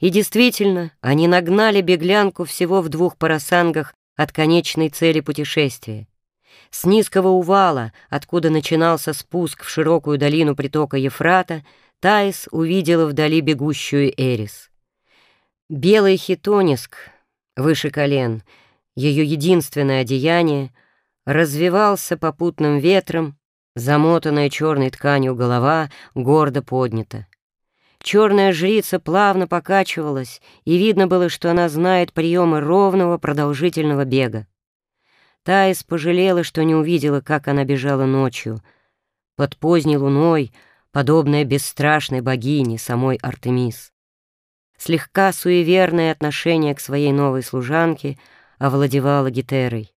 И действительно, они нагнали беглянку всего в двух парасангах от конечной цели путешествия. С низкого увала, откуда начинался спуск в широкую долину притока Ефрата, Таис увидела вдали бегущую Эрис. Белый хитониск, выше колен, ее единственное одеяние, развивался попутным ветром, замотанная черной тканью голова гордо поднята. Черная жрица плавно покачивалась, и видно было, что она знает приемы ровного продолжительного бега. Таис пожалела, что не увидела, как она бежала ночью. Под поздней луной, подобная бесстрашной богине, самой Артемис. Слегка суеверное отношение к своей новой служанке овладевало Гетерой.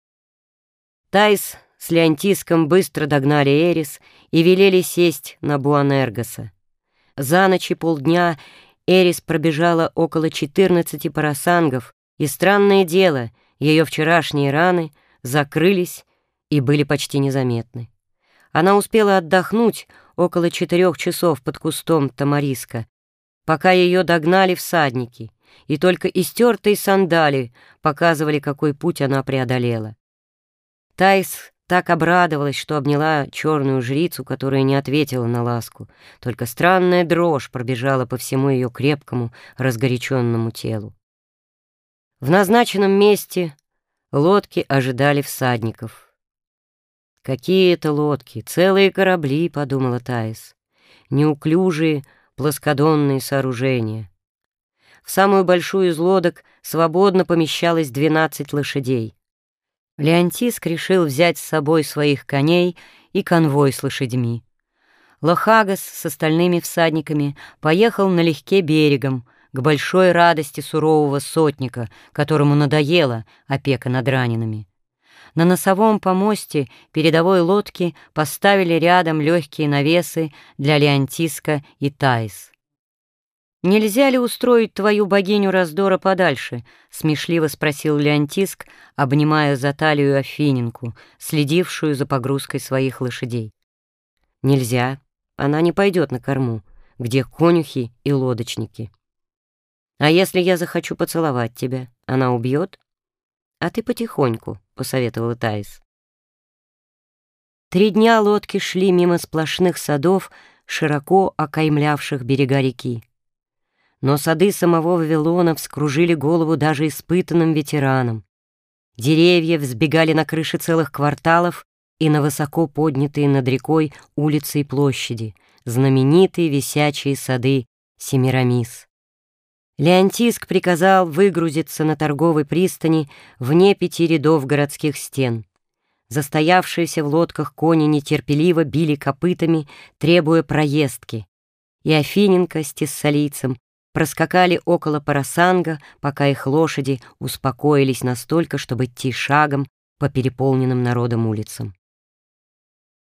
Таис с Леонтиском быстро догнали Эрис и велели сесть на Буанергоса. За ночь и полдня Эрис пробежала около 14 парасангов, и странное дело, ее вчерашние раны закрылись и были почти незаметны. Она успела отдохнуть около четырех часов под кустом тамариска, пока ее догнали всадники, и только истертые сандали показывали, какой путь она преодолела. Тайс так обрадовалась, что обняла черную жрицу, которая не ответила на ласку. Только странная дрожь пробежала по всему ее крепкому, разгоряченному телу. В назначенном месте лодки ожидали всадников. «Какие это лодки! Целые корабли!» — подумала Таис. «Неуклюжие, плоскодонные сооружения». В самую большую из лодок свободно помещалось двенадцать лошадей — Леонтиск решил взять с собой своих коней и конвой с лошадьми. Лохагас с остальными всадниками поехал налегке берегом, к большой радости сурового сотника, которому надоела опека над ранеными. На носовом помосте передовой лодки поставили рядом легкие навесы для Леонтиска и Таис. «Нельзя ли устроить твою богиню раздора подальше?» — смешливо спросил Леонтиск, обнимая за талию Афининку, следившую за погрузкой своих лошадей. «Нельзя. Она не пойдет на корму, где конюхи и лодочники. А если я захочу поцеловать тебя, она убьет? А ты потихоньку», — посоветовала Таис. Три дня лодки шли мимо сплошных садов, широко окаймлявших берега реки. Но сады самого Вавилона вскружили голову даже испытанным ветеранам. Деревья взбегали на крыши целых кварталов и на высоко поднятые над рекой улицы и площади, знаменитые висячие сады Семирамис. Леонтиск приказал выгрузиться на торговой пристани вне пяти рядов городских стен. Застоявшиеся в лодках кони нетерпеливо били копытами, требуя проездки, и Афиненко с тессалийцем проскакали около Парасанга, пока их лошади успокоились настолько, чтобы идти шагом по переполненным народом улицам.